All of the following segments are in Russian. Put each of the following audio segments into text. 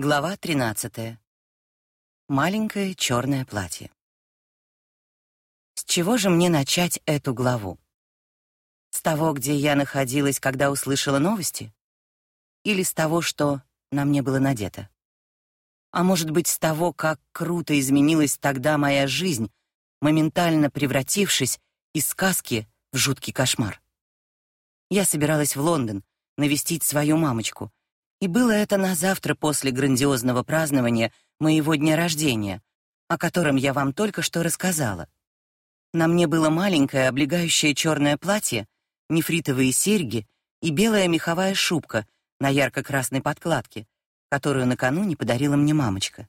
Глава 13. Маленькое черное платье. С чего же мне начать эту главу? С того, где я находилась, когда услышала новости? Или с того, что на мне было надето? А может быть, с того, как круто изменилась тогда моя жизнь, моментально превратившись из сказки в жуткий кошмар? Я собиралась в Лондон навестить свою мамочку — и было это на завтра после грандиозного празднования моего дня рождения, о котором я вам только что рассказала. На мне было маленькое облегающее черное платье, нефритовые серьги и белая меховая шубка на ярко-красной подкладке, которую накануне подарила мне мамочка.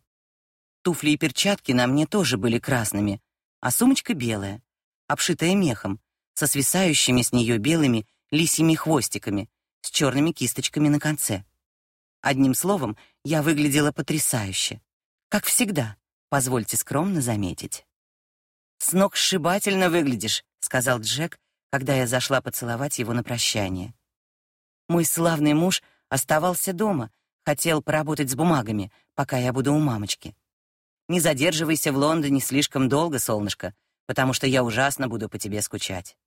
Туфли и перчатки на мне тоже были красными, а сумочка белая, обшитая мехом, со свисающими с нее белыми лисьими хвостиками, с черными кисточками на конце. Одним словом, я выглядела потрясающе. Как всегда, позвольте скромно заметить. «С ног сшибательно выглядишь», — сказал Джек, когда я зашла поцеловать его на прощание. Мой славный муж оставался дома, хотел поработать с бумагами, пока я буду у мамочки. Не задерживайся в Лондоне слишком долго, солнышко, потому что я ужасно буду по тебе скучать.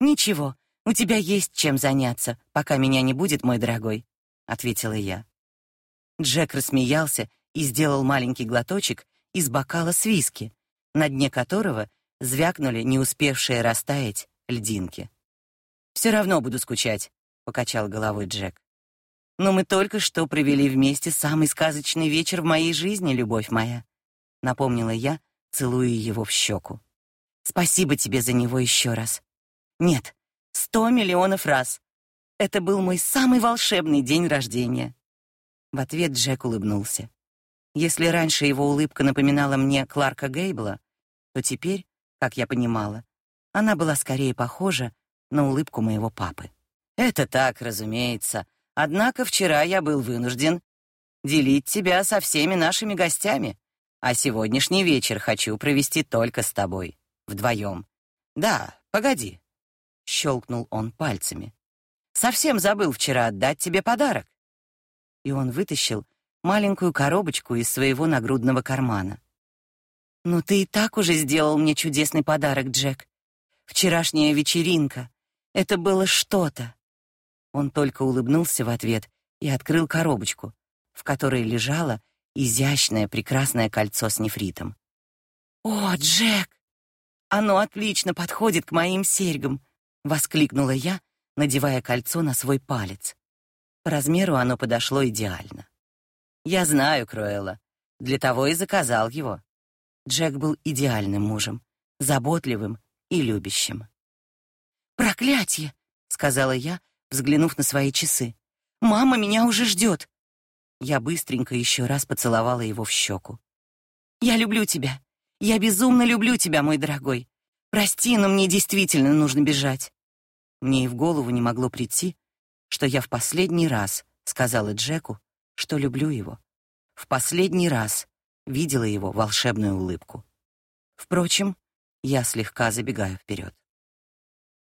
Ничего, у тебя есть чем заняться, пока меня не будет, мой дорогой. — ответила я. Джек рассмеялся и сделал маленький глоточек из бокала с виски, на дне которого звякнули не успевшие растаять льдинки. «Все равно буду скучать», — покачал головой Джек. «Но мы только что провели вместе самый сказочный вечер в моей жизни, любовь моя», — напомнила я, целуя его в щеку. «Спасибо тебе за него еще раз». «Нет, сто миллионов раз», это был мой самый волшебный день рождения. В ответ Джек улыбнулся. Если раньше его улыбка напоминала мне Кларка Гейбла, то теперь, как я понимала, она была скорее похожа на улыбку моего папы. Это так, разумеется. Однако вчера я был вынужден делить тебя со всеми нашими гостями, а сегодняшний вечер хочу провести только с тобой, вдвоем. Да, погоди. Щелкнул он пальцами. Совсем забыл вчера отдать тебе подарок. И он вытащил маленькую коробочку из своего нагрудного кармана. Ну ты и так уже сделал мне чудесный подарок, Джек. Вчерашняя вечеринка. Это было что-то. Он только улыбнулся в ответ и открыл коробочку, в которой лежало изящное прекрасное кольцо с нефритом. О, Джек! Оно отлично подходит к моим серьгам, воскликнула я надевая кольцо на свой палец. По размеру оно подошло идеально. Я знаю Кроэла, для того и заказал его. Джек был идеальным мужем, заботливым и любящим. «Проклятие!» — сказала я, взглянув на свои часы. «Мама меня уже ждет!» Я быстренько еще раз поцеловала его в щеку. «Я люблю тебя! Я безумно люблю тебя, мой дорогой! Прости, но мне действительно нужно бежать!» Мне и в голову не могло прийти, что я в последний раз сказала Джеку, что люблю его. В последний раз видела его волшебную улыбку. Впрочем, я слегка забегаю вперед.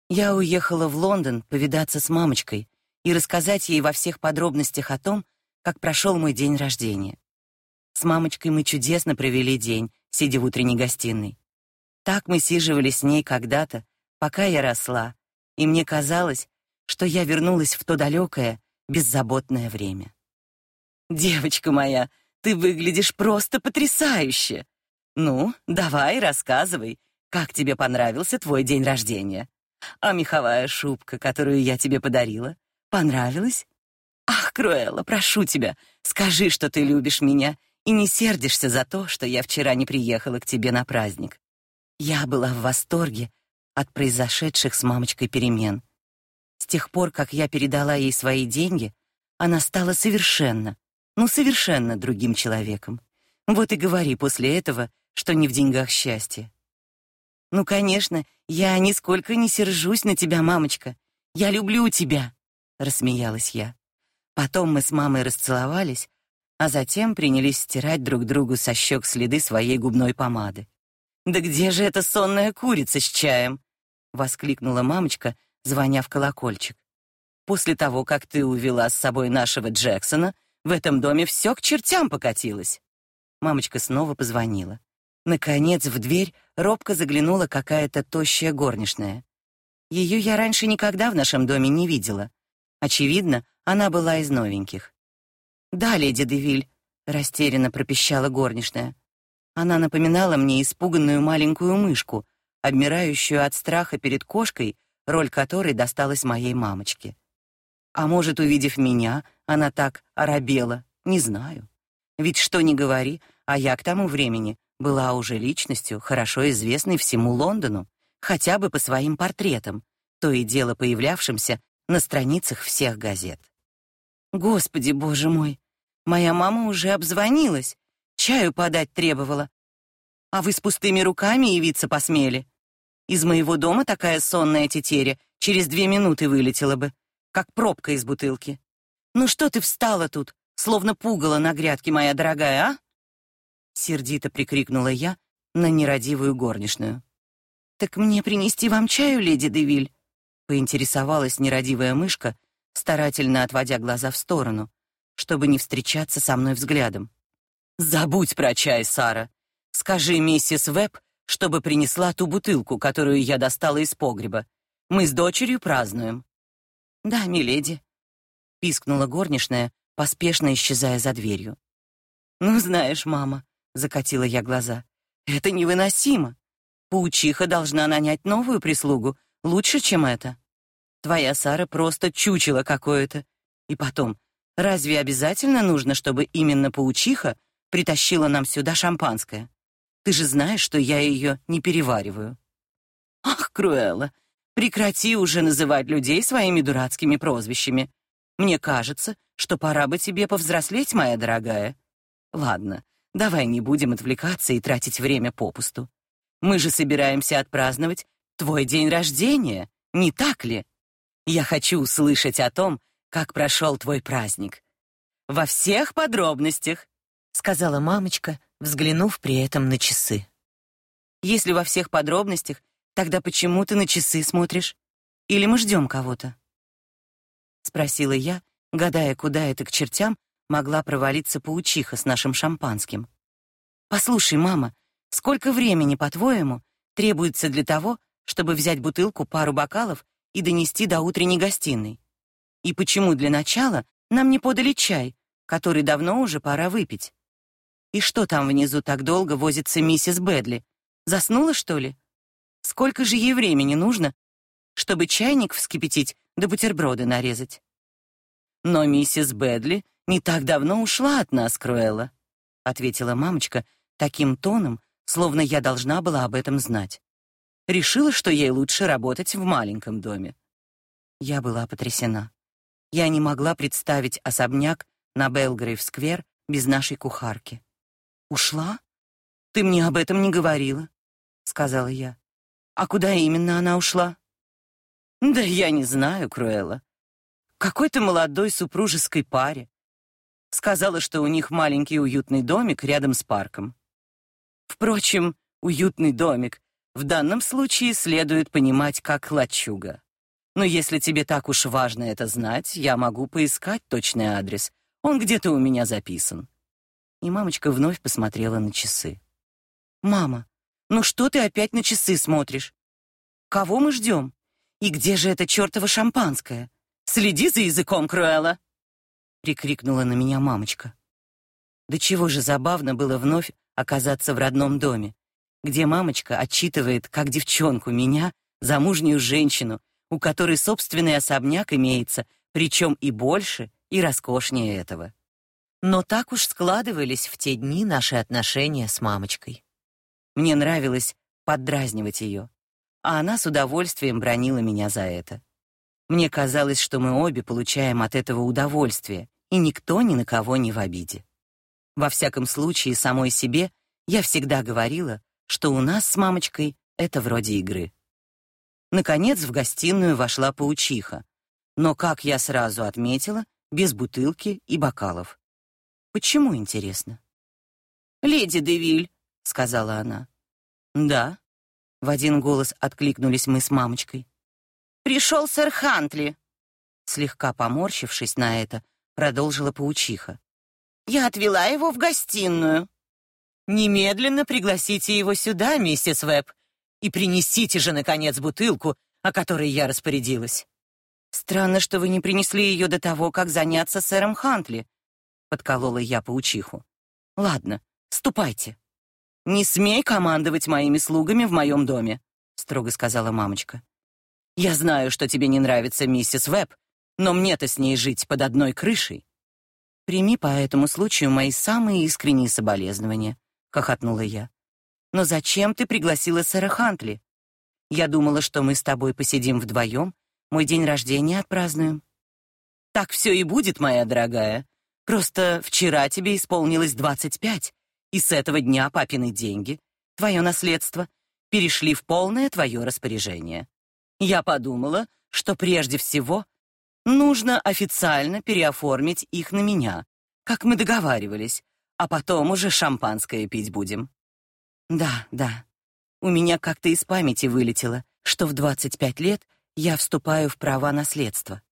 Я уехала в Лондон повидаться с мамочкой и рассказать ей во всех подробностях о том, как прошел мой день рождения. С мамочкой мы чудесно провели день, сидя в утренней гостиной. Так мы сиживали с ней когда-то, пока я росла, и мне казалось, что я вернулась в то далекое, беззаботное время. «Девочка моя, ты выглядишь просто потрясающе! Ну, давай, рассказывай, как тебе понравился твой день рождения? А меховая шубка, которую я тебе подарила, понравилась? Ах, Круэлла, прошу тебя, скажи, что ты любишь меня и не сердишься за то, что я вчера не приехала к тебе на праздник. Я была в восторге от произошедших с мамочкой перемен. С тех пор, как я передала ей свои деньги, она стала совершенно, ну совершенно другим человеком. Вот и говори после этого, что не в деньгах счастье. Ну, конечно, я нисколько не сержусь на тебя, мамочка. Я люблю тебя, рассмеялась я. Потом мы с мамой расцеловались, а затем принялись стирать друг другу со щек следы своей губной помады. Да где же эта сонная курица с чаем? Воскликнула мамочка, звоня в колокольчик. После того, как ты увела с собой нашего Джексона, В этом доме все к чертям покатилось. Мамочка снова позвонила. Наконец в дверь робко заглянула какая-то тощая горничная. Ее я раньше никогда в нашем доме не видела. Очевидно, она была из новеньких. «Да, леди Девиль», — растерянно пропищала горничная. Она напоминала мне испуганную маленькую мышку, обмирающую от страха перед кошкой, роль которой досталась моей мамочке. А может, увидев меня, она так оробела, не знаю. Ведь что ни говори, а я к тому времени была уже личностью, хорошо известной всему Лондону, хотя бы по своим портретам, то и дело появлявшимся на страницах всех газет. Господи, боже мой, моя мама уже обзвонилась, чаю подать требовала. А вы с пустыми руками явиться посмели? Из моего дома такая сонная тетеря через две минуты вылетела бы, как пробка из бутылки. Ну что ты встала тут, словно пугало на грядке, моя дорогая, а? Сердито прикрикнула я на нерадивую горничную. Так мне принести вам чаю, леди Девиль? Поинтересовалась нерадивая мышка, старательно отводя глаза в сторону, чтобы не встречаться со мной взглядом. Забудь про чай, Сара. Скажи миссис Веб, чтобы принесла ту бутылку, которую я достала из погреба. Мы с дочерью празднуем. Да, миледи, пискнула горничная, поспешно исчезая за дверью. Ну, знаешь, мама, закатила я глаза. Это невыносимо. Паучиха должна нанять новую прислугу, лучше, чем это. Твоя Сара просто чучело какое-то. И потом, разве обязательно нужно, чтобы именно паучиха притащила нам сюда шампанское? Ты же знаешь, что я ее не перевариваю. Ах, Круэлла, прекрати уже называть людей своими дурацкими прозвищами. Мне кажется, что пора бы тебе повзрослеть, моя дорогая. Ладно, давай не будем отвлекаться и тратить время попусту. Мы же собираемся отпраздновать твой день рождения, не так ли? Я хочу услышать о том, как прошел твой праздник. Во всех подробностях, сказала мамочка, взглянув при этом на часы. Если во всех подробностях, тогда почему ты на часы смотришь? Или мы ждем кого-то? спросила я, гадая, куда это к чертям могла провалиться паучиха с нашим шампанским. Послушай, мама, сколько времени, по-твоему, требуется для того, чтобы взять бутылку, пару бокалов и донести до утренней гостиной? И почему для начала нам не подали чай, который давно уже пора выпить? И что там внизу так долго возится миссис Бэдли? Заснула, что ли? Сколько же ей времени нужно, чтобы чайник вскипятить да бутерброды нарезать? Но миссис Бэдли не так давно ушла от нас, Круэлла, ответила мамочка таким тоном, словно я должна была об этом знать. Решила, что ей лучше работать в маленьком доме. Я была потрясена. Я не могла представить особняк на Белгрейв-сквер без нашей кухарки. Ушла? Ты мне об этом не говорила, сказала я. А куда именно она ушла? Да я не знаю, Круэлла. Какой-то молодой супружеской паре. Сказала, что у них маленький уютный домик рядом с парком. Впрочем, уютный домик в данном случае следует понимать как лачуга. Но если тебе так уж важно это знать, я могу поискать точный адрес. Он где-то у меня записан. И мамочка вновь посмотрела на часы. «Мама, ну что ты опять на часы смотришь? Кого мы ждем? И где же это чертово шампанское? Следи за языком, Круэлла!» Прикрикнула на меня мамочка. Да чего же забавно было вновь оказаться в родном доме, где мамочка отчитывает, как девчонку, меня, замужнюю женщину, у которой собственный особняк имеется, причем и больше, и роскошнее этого. Но так уж складывались в те дни наши отношения с мамочкой. Мне нравилось поддразнивать ее, а она с удовольствием бронила меня за это. Мне казалось, что мы обе получаем от этого удовольствие, и никто ни на кого не в обиде. Во всяком случае, самой себе я всегда говорила, что у нас с мамочкой это вроде игры. Наконец в гостиную вошла паучиха, но, как я сразу отметила, без бутылки и бокалов. Почему, интересно? «Леди Девиль», — сказала она. «Да», — в один голос откликнулись мы с мамочкой. «Пришел сэр Хантли», — слегка поморщившись на это, продолжила паучиха. Я отвела его в гостиную. Немедленно пригласите его сюда, миссис Веб, и принесите же наконец бутылку, о которой я распорядилась. Странно, что вы не принесли ее до того, как заняться сэром Хантли, подколола я паучиху. Ладно, ступайте. Не смей командовать моими слугами в моем доме, строго сказала мамочка. Я знаю, что тебе не нравится миссис Веб, но мне-то с ней жить под одной крышей. Прими по этому случаю мои самые искренние соболезнования, хохотнула я. Но зачем ты пригласила сэра Хантли? Я думала, что мы с тобой посидим вдвоем, мой день рождения отпразднуем. Так все и будет, моя дорогая. Просто вчера тебе исполнилось двадцать пять, и с этого дня папины деньги, твое наследство, перешли в полное твое распоряжение. Я подумала, что прежде всего нужно официально переоформить их на меня, как мы договаривались, а потом уже шампанское пить будем. Да, да. У меня как-то из памяти вылетело, что в 25 лет я вступаю в права наследства.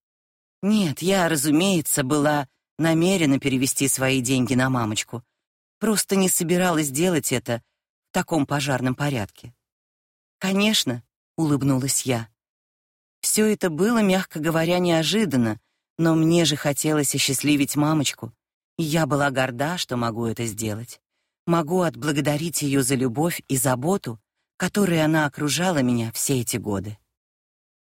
Нет, я, разумеется, была намерена перевести свои деньги на мамочку. Просто не собиралась делать это в таком пожарном порядке. Конечно, улыбнулась я. Все это было, мягко говоря, неожиданно, но мне же хотелось осчастливить мамочку, и я была горда, что могу это сделать. Могу отблагодарить ее за любовь и заботу, которой она окружала меня все эти годы.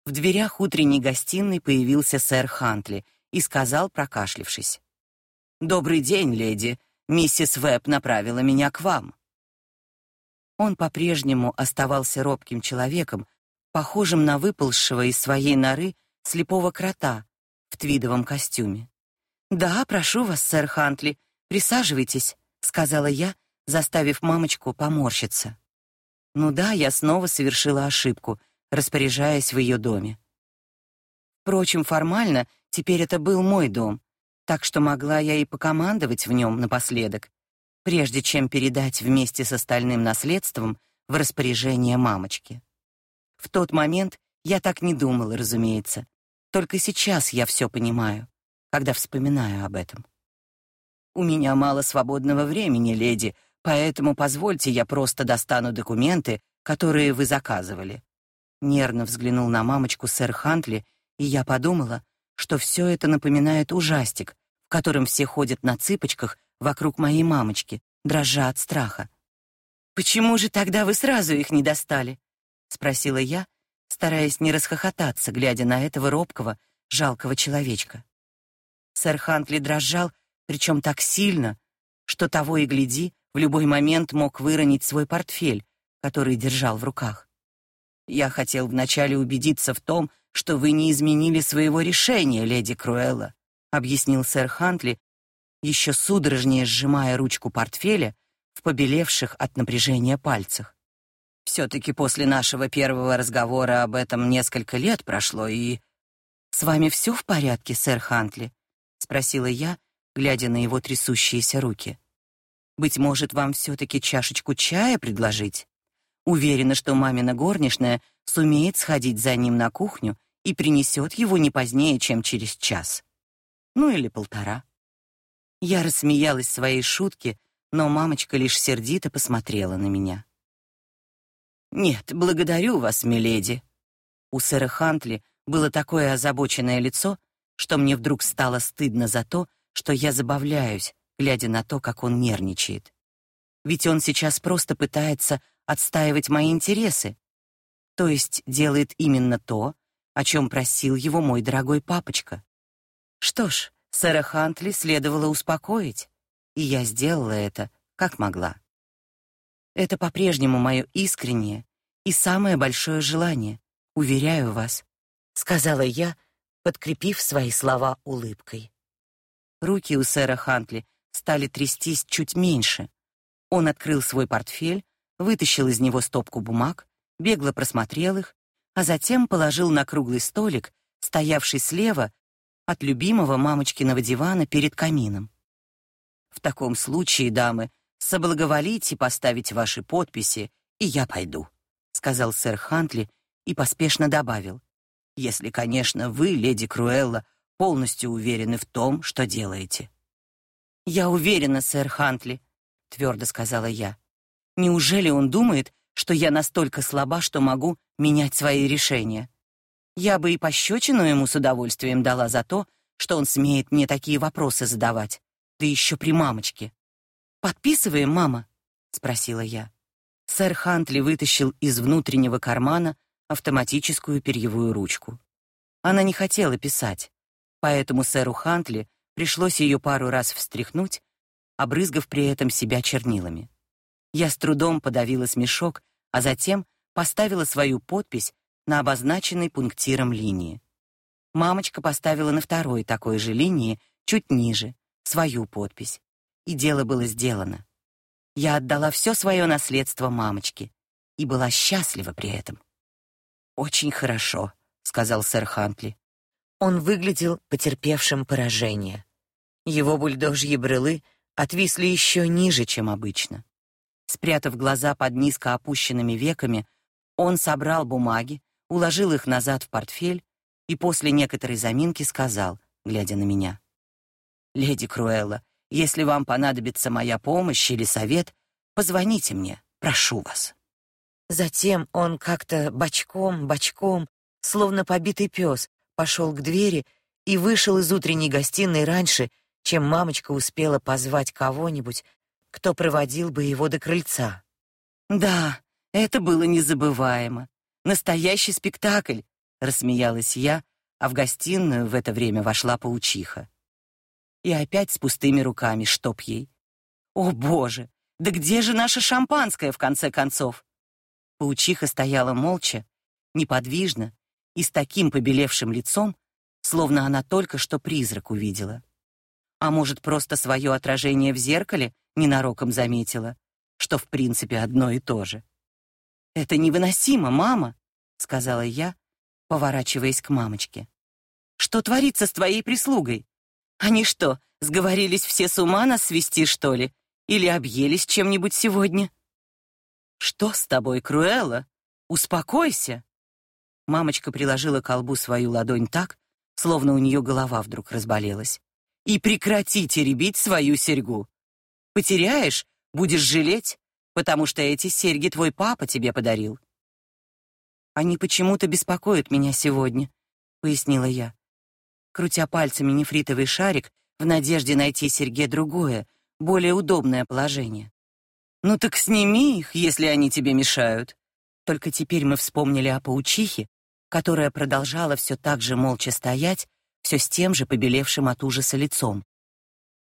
В дверях утренней гостиной появился сэр Хантли и сказал, прокашлявшись: "Добрый день, леди. Миссис Веб направила меня к вам". Он по-прежнему оставался робким человеком, похожим на выползшего из своей норы слепого крота в твидовом костюме. "Да, прошу вас, сэр Хантли, присаживайтесь", сказала я, заставив мамочку поморщиться. Ну да, я снова совершила ошибку, распоряжаясь в ее доме. Впрочем, формально теперь это был мой дом, так что могла я и покомандовать в нем напоследок, прежде чем передать вместе с остальным наследством в распоряжение мамочки. В тот момент я так не думала, разумеется. Только сейчас я все понимаю, когда вспоминаю об этом. У меня мало свободного времени, леди, поэтому позвольте я просто достану документы, которые вы заказывали. Нервно взглянул на мамочку сэр Хантли, и я подумала, что все это напоминает ужастик, в котором все ходят на цыпочках вокруг моей мамочки, дрожа от страха. Почему же тогда вы сразу их не достали? спросила я, стараясь не расхохотаться, глядя на этого робкого, жалкого человечка. Сэр Хантли дрожал, причем так сильно, что того и гляди, в любой момент мог выронить свой портфель, который держал в руках. Я хотел вначале убедиться в том, что вы не изменили своего решения, леди Круэлла, объяснил сэр Хантли, еще судорожнее сжимая ручку портфеля в побелевших от напряжения пальцах. Все-таки после нашего первого разговора об этом несколько лет прошло, и... «С вами все в порядке, сэр Хантли?» — спросила я, глядя на его трясущиеся руки. «Быть может, вам все-таки чашечку чая предложить? Уверена, что мамина горничная сумеет сходить за ним на кухню и принесет его не позднее, чем через час. Ну или полтора». Я рассмеялась своей шутке, но мамочка лишь сердито посмотрела на меня. «Нет, благодарю вас, миледи». У сэра Хантли было такое озабоченное лицо, что мне вдруг стало стыдно за то, что я забавляюсь, глядя на то, как он нервничает. Ведь он сейчас просто пытается отстаивать мои интересы, то есть делает именно то, о чем просил его мой дорогой папочка. Что ж, сэра Хантли следовало успокоить, и я сделала это, как могла. Это по-прежнему мое искреннее и самое большое желание, уверяю вас, сказала я, подкрепив свои слова улыбкой. Руки у сэра Хантли стали трястись чуть меньше. Он открыл свой портфель, вытащил из него стопку бумаг, бегло просмотрел их, а затем положил на круглый столик, стоявший слева от любимого мамочкиного дивана перед камином. В таком случае, дамы, соблаговолите поставить ваши подписи, и я пойду, сказал сэр Хантли и поспешно добавил: если, конечно, вы, леди Круэлла, полностью уверены в том, что делаете. Я уверена, сэр Хантли, твердо сказала я. Неужели он думает, что я настолько слаба, что могу менять свои решения? Я бы и пощечину ему с удовольствием дала за то, что он смеет мне такие вопросы задавать, да еще при мамочке. Подписываем, мама, спросила я. Сэр Хантли вытащил из внутреннего кармана автоматическую перьевую ручку. Она не хотела писать, поэтому сэру Хантли пришлось ее пару раз встряхнуть, обрызгав при этом себя чернилами. Я с трудом подавила смешок, а затем поставила свою подпись на обозначенной пунктиром линии. Мамочка поставила на второй такой же линии, чуть ниже, свою подпись. И дело было сделано. Я отдала все свое наследство мамочке и была счастлива при этом. Очень хорошо, сказал сэр Хантли. Он выглядел потерпевшим поражение. Его бульдожьи брылы отвисли еще ниже, чем обычно. Спрятав глаза под низко опущенными веками, он собрал бумаги, уложил их назад в портфель и после некоторой заминки сказал, глядя на меня: "Леди Круэлла, если вам понадобится моя помощь или совет, позвоните мне, прошу вас". Затем он как-то бочком, бочком, словно побитый пес, пошел к двери и вышел из утренней гостиной раньше, чем мамочка успела позвать кого-нибудь, кто проводил бы его до крыльца. Да, это было незабываемо. Настоящий спектакль, рассмеялась я, а в гостиную в это время вошла паучиха. И опять с пустыми руками, чтоб ей. О, боже, да где же наше шампанское в конце концов? Паучиха стояла молча, неподвижно и с таким побелевшим лицом, словно она только что призрак увидела. А может, просто свое отражение в зеркале ненароком заметила, что в принципе одно и то же. Это невыносимо, мама, сказала я, поворачиваясь к мамочке. Что творится с твоей прислугой? Они что, сговорились все с ума нас свести, что ли? Или объелись чем-нибудь сегодня? Что с тобой, Круэлла? Успокойся. Мамочка приложила к колбу свою ладонь так, словно у нее голова вдруг разболелась. И прекрати теребить свою серьгу. Потеряешь, будешь жалеть, потому что эти серьги твой папа тебе подарил. Они почему-то беспокоят меня сегодня, пояснила я, крутя пальцами нефритовый шарик в надежде найти серьге другое, более удобное положение. Ну так сними их, если они тебе мешают. Только теперь мы вспомнили о паучихе, которая продолжала все так же молча стоять, все с тем же побелевшим от ужаса лицом.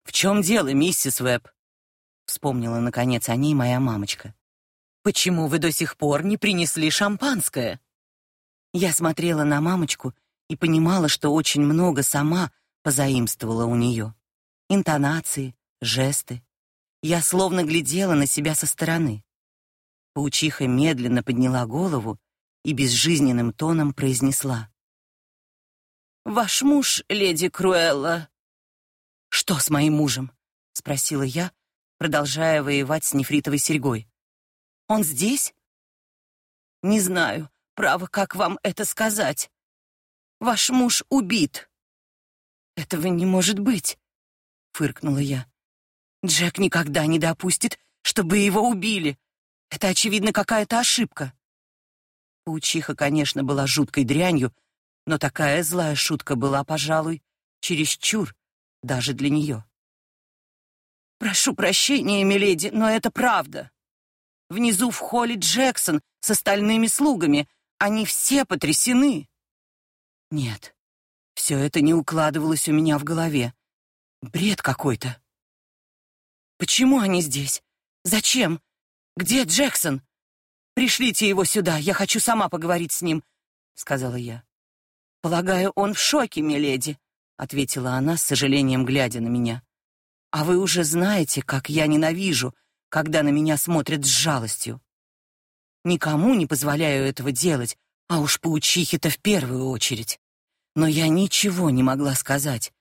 В чем дело, миссис Веб? Вспомнила наконец о ней моя мамочка. Почему вы до сих пор не принесли шампанское? Я смотрела на мамочку и понимала, что очень много сама позаимствовала у нее. Интонации, жесты, я словно глядела на себя со стороны. Паучиха медленно подняла голову и безжизненным тоном произнесла: "Ваш муж, леди Круэлла". "Что с моим мужем?" спросила я, продолжая воевать с нефритовой серьгой. "Он здесь?" "Не знаю, право, как вам это сказать. Ваш муж убит". "Этого не может быть", фыркнула я. Джек никогда не допустит, чтобы его убили. Это очевидно какая-то ошибка. Паучиха, конечно, была жуткой дрянью, но такая злая шутка была, пожалуй, чересчур даже для нее. Прошу прощения, миледи, но это правда. Внизу в холле Джексон с остальными слугами, они все потрясены. Нет. все это не укладывалось у меня в голове. Бред какой-то. Почему они здесь? Зачем? Где Джексон? Пришлите его сюда, я хочу сама поговорить с ним, сказала я. Полагаю, он в шоке, миледи, ответила она с сожалением глядя на меня. А вы уже знаете, как я ненавижу, когда на меня смотрят с жалостью. Никому не позволяю этого делать, а уж паучихе-то в первую очередь. Но я ничего не могла сказать.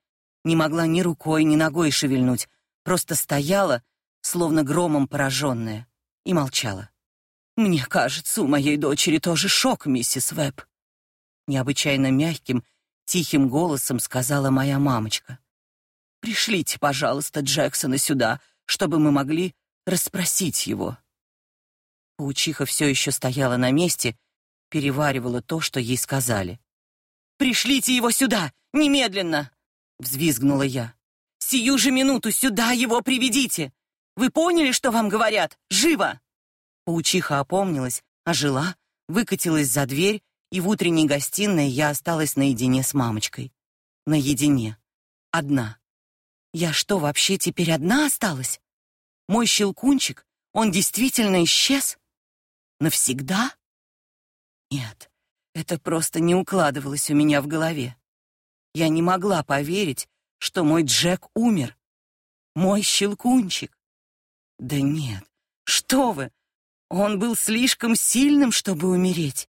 Не могла ни рукой, ни ногой шевельнуть, просто стояла, словно громом пораженная, и молчала. Мне кажется, у моей дочери тоже шок, миссис Веб. Необычайно мягким, тихим голосом сказала моя мамочка. Пришлите, пожалуйста, Джексона сюда, чтобы мы могли расспросить его. Паучиха все еще стояла на месте, переваривала то, что ей сказали. «Пришлите его сюда! Немедленно!» — взвизгнула я. «Сию же минуту сюда его приведите! Вы поняли, что вам говорят? Живо!» Паучиха опомнилась, ожила, выкатилась за дверь, и в утренней гостиной я осталась наедине с мамочкой. Наедине. Одна. Я что, вообще теперь одна осталась? Мой щелкунчик, он действительно исчез? Навсегда? Нет, это просто не укладывалось у меня в голове. Я не могла поверить, что мой Джек умер. Мой щелкунчик. Да нет, что вы? Он был слишком сильным, чтобы умереть.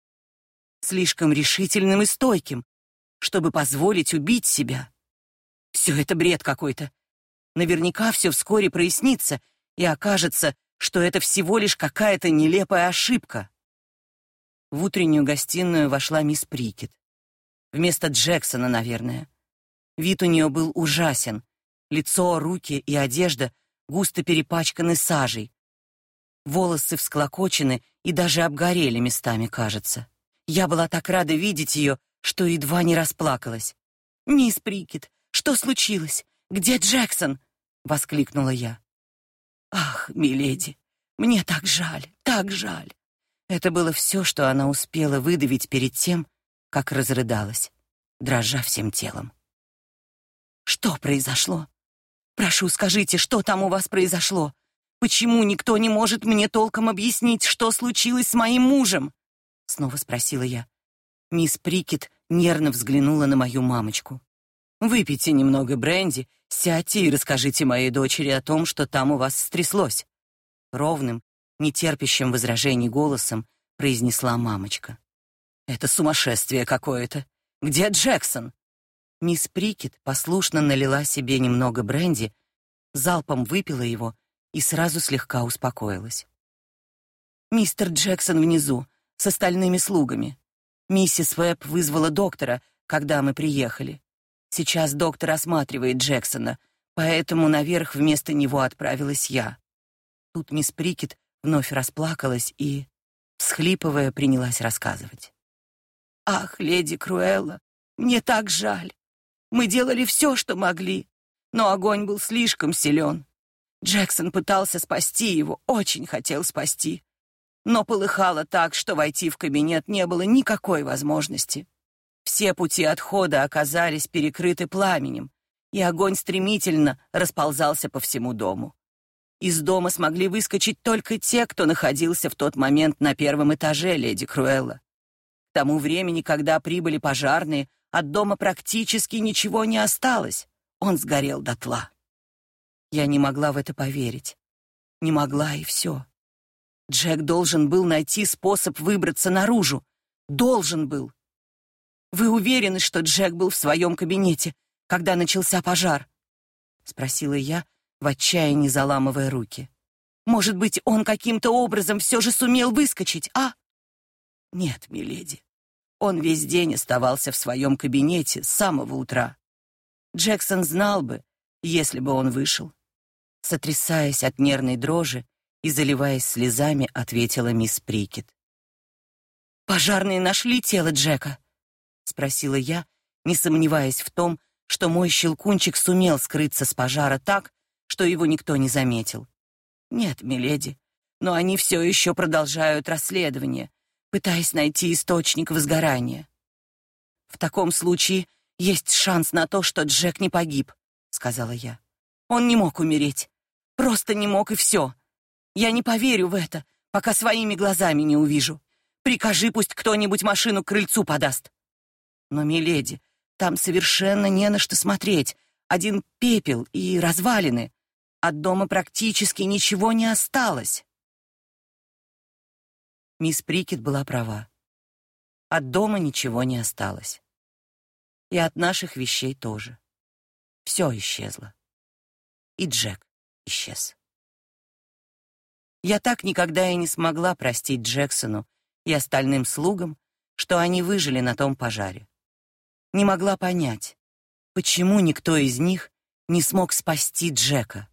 Слишком решительным и стойким, чтобы позволить убить себя. Все это бред какой-то. Наверняка все вскоре прояснится, и окажется, что это всего лишь какая-то нелепая ошибка. В утреннюю гостиную вошла мисс Прикет. Вместо Джексона, наверное. Вид у нее был ужасен. Лицо, руки и одежда густо перепачканы сажей. Волосы всклокочены и даже обгорели местами, кажется. Я была так рада видеть ее, что едва не расплакалась. «Мисс Прикет, что случилось? Где Джексон?» — воскликнула я. «Ах, миледи, мне так жаль, так жаль!» Это было все, что она успела выдавить перед тем, как разрыдалась, дрожа всем телом. «Что произошло? Прошу, скажите, что там у вас произошло? Почему никто не может мне толком объяснить, что случилось с моим мужем?» Снова спросила я. Мисс Прикет нервно взглянула на мою мамочку. Выпейте немного бренди, сядьте и расскажите моей дочери о том, что там у вас стряслось. Ровным, нетерпящим возражений голосом произнесла мамочка. Это сумасшествие какое-то. Где Джексон? Мисс Прикет послушно налила себе немного бренди, залпом выпила его и сразу слегка успокоилась. Мистер Джексон внизу с остальными слугами. Миссис Веб вызвала доктора, когда мы приехали. Сейчас доктор осматривает Джексона, поэтому наверх вместо него отправилась я. Тут мисс Прикет вновь расплакалась и, всхлипывая, принялась рассказывать. «Ах, леди Круэлла, мне так жаль. Мы делали все, что могли, но огонь был слишком силен. Джексон пытался спасти его, очень хотел спасти, но полыхало так, что войти в кабинет не было никакой возможности. Все пути отхода оказались перекрыты пламенем, и огонь стремительно расползался по всему дому. Из дома смогли выскочить только те, кто находился в тот момент на первом этаже леди Круэлла. К тому времени, когда прибыли пожарные, от дома практически ничего не осталось. Он сгорел дотла. Я не могла в это поверить. Не могла и все. Джек должен был найти способ выбраться наружу. Должен был. Вы уверены, что Джек был в своем кабинете, когда начался пожар? спросила я, в отчаянии заламывая руки. Может быть, он каким-то образом все же сумел выскочить, а? Нет, миледи. Он весь день оставался в своем кабинете с самого утра. Джексон знал бы, если бы он вышел. Сотрясаясь от нервной дрожи и заливаясь слезами, ответила мисс Прикет. Пожарные нашли тело Джека спросила я, не сомневаясь в том, что мой щелкунчик сумел скрыться с пожара так, что его никто не заметил. Нет, миледи, но они все еще продолжают расследование, пытаясь найти источник возгорания. В таком случае есть шанс на то, что Джек не погиб, сказала я. Он не мог умереть. Просто не мог и все. Я не поверю в это, пока своими глазами не увижу. Прикажи, пусть кто-нибудь машину к крыльцу подаст. Но, миледи, там совершенно не на что смотреть. Один пепел и развалины. От дома практически ничего не осталось. Мисс Прикет была права. От дома ничего не осталось. И от наших вещей тоже. Все исчезло. И Джек исчез. Я так никогда и не смогла простить Джексону и остальным слугам, что они выжили на том пожаре не могла понять, почему никто из них не смог спасти Джека.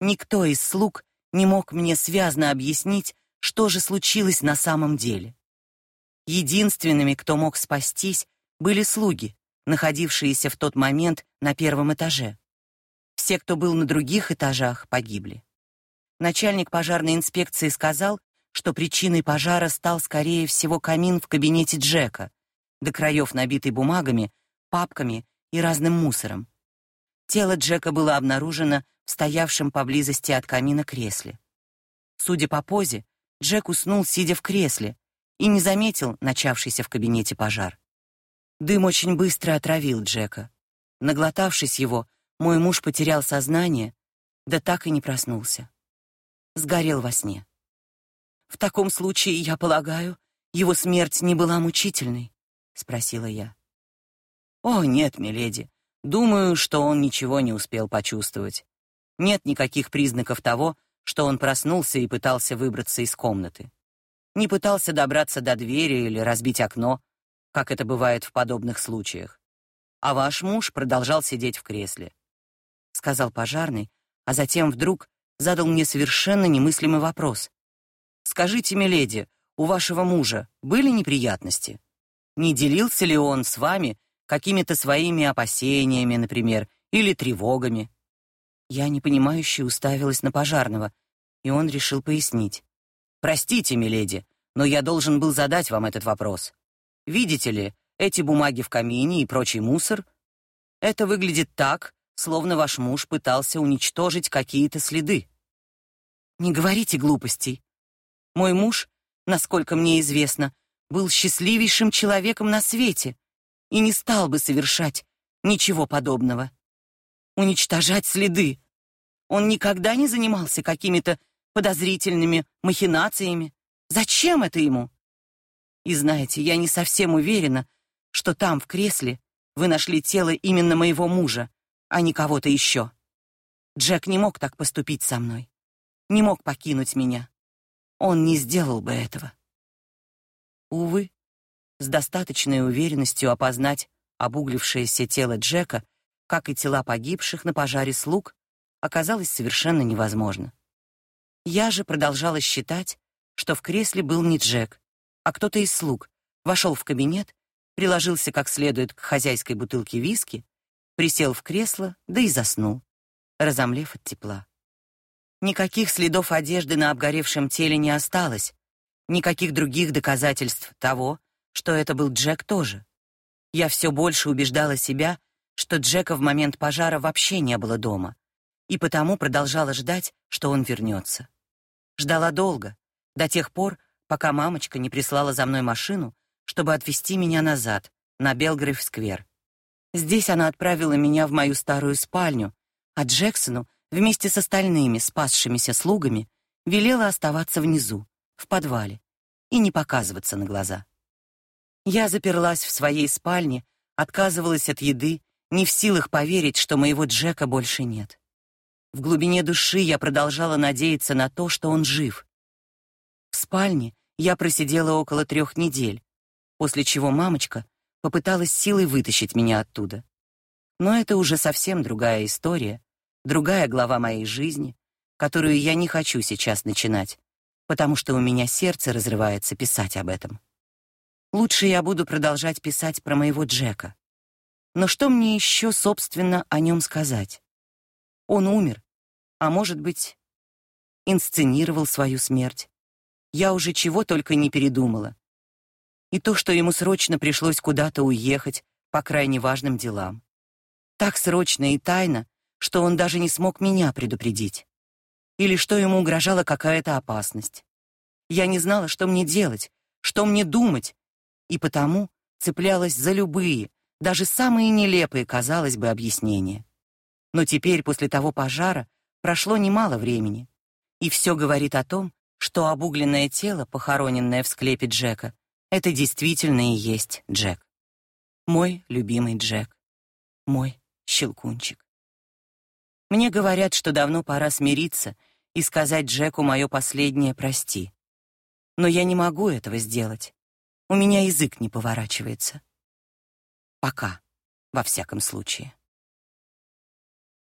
Никто из слуг не мог мне связно объяснить, что же случилось на самом деле. Единственными, кто мог спастись, были слуги, находившиеся в тот момент на первом этаже. Все, кто был на других этажах, погибли. Начальник пожарной инспекции сказал, что причиной пожара стал, скорее всего, камин в кабинете Джека, до краев набитый бумагами, папками и разным мусором. Тело Джека было обнаружено в стоявшем поблизости от камина кресле. Судя по позе, Джек уснул, сидя в кресле, и не заметил начавшийся в кабинете пожар. Дым очень быстро отравил Джека. Наглотавшись его, мой муж потерял сознание, да так и не проснулся. Сгорел во сне. В таком случае, я полагаю, его смерть не была мучительной, спросила я. О, нет, миледи. Думаю, что он ничего не успел почувствовать. Нет никаких признаков того, что он проснулся и пытался выбраться из комнаты. Не пытался добраться до двери или разбить окно, как это бывает в подобных случаях. А ваш муж продолжал сидеть в кресле, сказал пожарный, а затем вдруг задал мне совершенно немыслимый вопрос. Скажите, миледи, у вашего мужа были неприятности? Не делился ли он с вами какими-то своими опасениями, например, или тревогами? Я непонимающе уставилась на пожарного, и он решил пояснить. Простите, миледи, но я должен был задать вам этот вопрос. Видите ли, эти бумаги в камине и прочий мусор? Это выглядит так, словно ваш муж пытался уничтожить какие-то следы. Не говорите глупостей. Мой муж, насколько мне известно, был счастливейшим человеком на свете и не стал бы совершать ничего подобного. Уничтожать следы. Он никогда не занимался какими-то подозрительными махинациями. Зачем это ему? И знаете, я не совсем уверена, что там, в кресле, вы нашли тело именно моего мужа, а не кого-то еще. Джек не мог так поступить со мной. Не мог покинуть меня. Он не сделал бы этого. Увы, с достаточной уверенностью опознать обуглившееся тело Джека, как и тела погибших на пожаре слуг, оказалось совершенно невозможно. Я же продолжала считать, что в кресле был не Джек, а кто-то из слуг вошел в кабинет, приложился как следует к хозяйской бутылке виски, присел в кресло, да и заснул, разомлев от тепла. Никаких следов одежды на обгоревшем теле не осталось, никаких других доказательств того, что это был Джек тоже. Я все больше убеждала себя, что Джека в момент пожара вообще не было дома, и потому продолжала ждать, что он вернется. Ждала долго, до тех пор, пока мамочка не прислала за мной машину, чтобы отвезти меня назад, на Белгрейв-сквер. Здесь она отправила меня в мою старую спальню, а Джексону вместе с остальными спасшимися слугами велела оставаться внизу, в подвале, и не показываться на глаза. Я заперлась в своей спальне, отказывалась от еды, не в силах поверить, что моего Джека больше нет. В глубине души я продолжала надеяться на то, что он жив. В спальне я просидела около трех недель, после чего мамочка попыталась силой вытащить меня оттуда. Но это уже совсем другая история, другая глава моей жизни, которую я не хочу сейчас начинать, потому что у меня сердце разрывается писать об этом. Лучше я буду продолжать писать про моего Джека. Но что мне еще, собственно, о нем сказать? Он умер, а может быть, инсценировал свою смерть я уже чего только не передумала. И то, что ему срочно пришлось куда-то уехать по крайне важным делам. Так срочно и тайно, что он даже не смог меня предупредить. Или что ему угрожала какая-то опасность. Я не знала, что мне делать, что мне думать, и потому цеплялась за любые, даже самые нелепые, казалось бы, объяснения. Но теперь, после того пожара, прошло немало времени, и все говорит о том, что обугленное тело, похороненное в склепе Джека, это действительно и есть Джек. Мой любимый Джек. Мой щелкунчик. Мне говорят, что давно пора смириться и сказать Джеку мое последнее прости. Но я не могу этого сделать. У меня язык не поворачивается. Пока, во всяком случае.